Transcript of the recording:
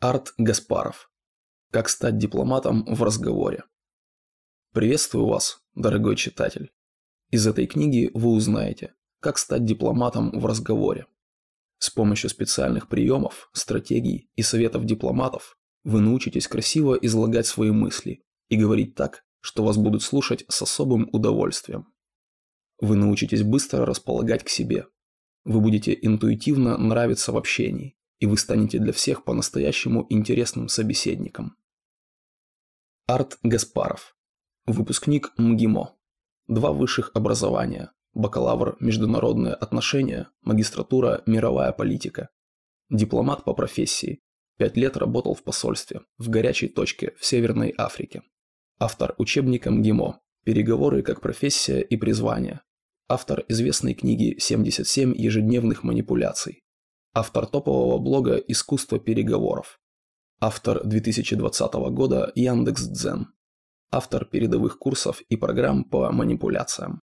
Арт Гаспаров. Как стать дипломатом в разговоре. Приветствую вас, дорогой читатель. Из этой книги вы узнаете, как стать дипломатом в разговоре. С помощью специальных приемов, стратегий и советов дипломатов вы научитесь красиво излагать свои мысли и говорить так, что вас будут слушать с особым удовольствием. Вы научитесь быстро располагать к себе. Вы будете интуитивно нравиться в общении и вы станете для всех по-настоящему интересным собеседником. Арт Гаспаров. Выпускник МГИМО. Два высших образования. Бакалавр международные отношения, магистратура мировая политика. Дипломат по профессии. Пять лет работал в посольстве, в горячей точке в Северной Африке. Автор учебника МГИМО. Переговоры как профессия и призвание. Автор известной книги «77 ежедневных манипуляций». Автор топового блога «Искусство переговоров». Автор 2020 года Яндекс.Дзен. Автор передовых курсов и программ по манипуляциям.